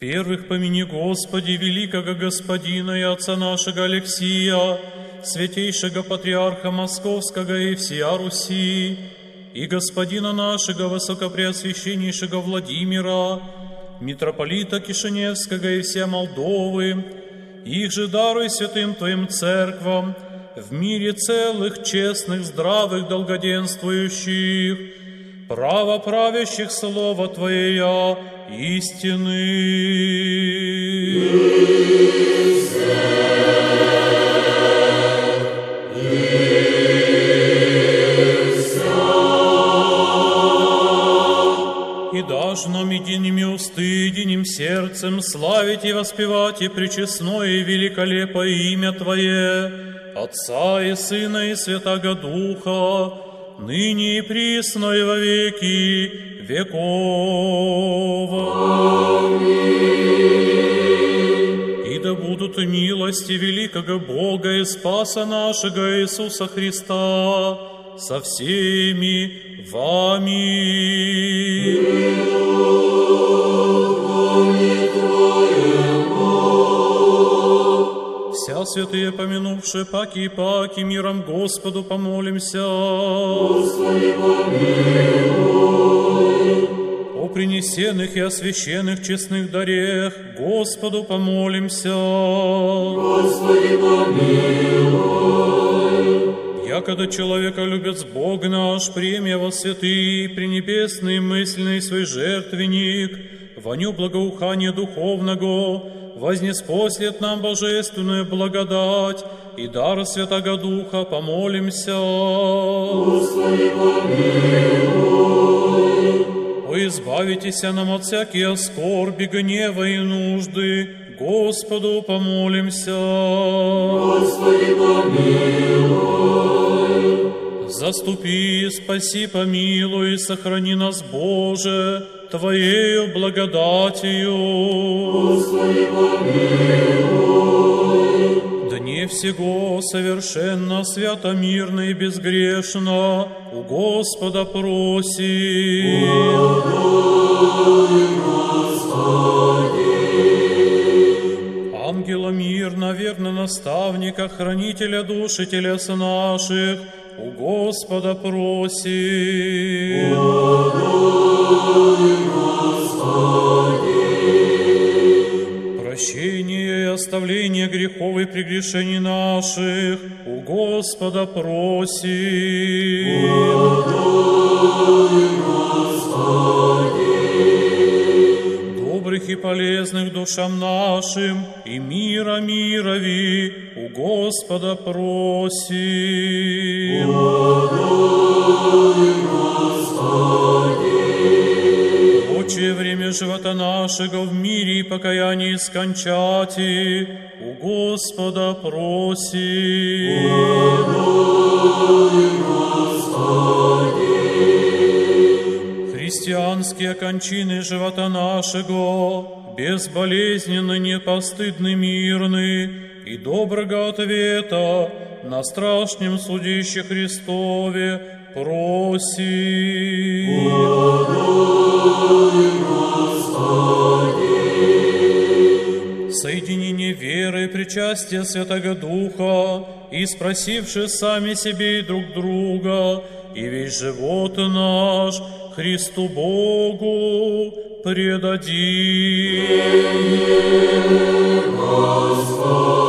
Первых помяни, Господи, великого Господина и Отца нашего Алексия, святейшего Патриарха Московского и всея Руси, и Господина нашего Высокопреосвященнейшего Владимира, митрополита Кишиневского и вся Молдовы, их же даруй святым Твоим церквам, в мире целых, честных, здравых, долгоденствующих, право правящих Слово Твоя, истины. Нам едиными усты, единым сердцем славить и воспевать и пречестное и великолепое имя Твое, Отца и Сына и Святаго Духа, ныне и присно и во веки веков. И да будут милости великого Бога и Спаса нашего Иисуса Христа со всеми вами. Святые помянувшие паки и паки, миром Господу помолимся. Господи, помилуй. О принесенных и освященных честных дарех Господу помолимся. Господи, помилуй. Якогда человека любит Бог наш, премия во святый, пренебесный мысленный свой жертвенник, воню благоухания духовного, вознеспослет нам божественную благодать и дар Святого Духа, помолимся. Господи, помилуй. О, избавитесь нам от всякие скорби, гнева и нужды, Господу помолимся. Господи, помилуй. Заступи, спаси, помилуй, сохрани нас, Боже, Твоею благодатью. Господи, всего совершенно, свято, мирно и безгрешно у Господа просим. Ангела мир, наверно, наставника, хранителя души телес наших, у Господа просим. Прощение и оставление грехов и прегрешений наших у Господа просим. Добрых и полезных душам нашим и мира мирови у Господа просим. Прочее время живота нашего в мире и покаянии скончати, у Господа просим. Христианские кончины живота нашего, безболезненно, непостыдны, мирны, и доброго ответа на страшнем судище Христове просим. Соединение причастие Святого Духа, и спросивши сами себе и друг друга, и весь живот наш Христу Богу предадим. Господь.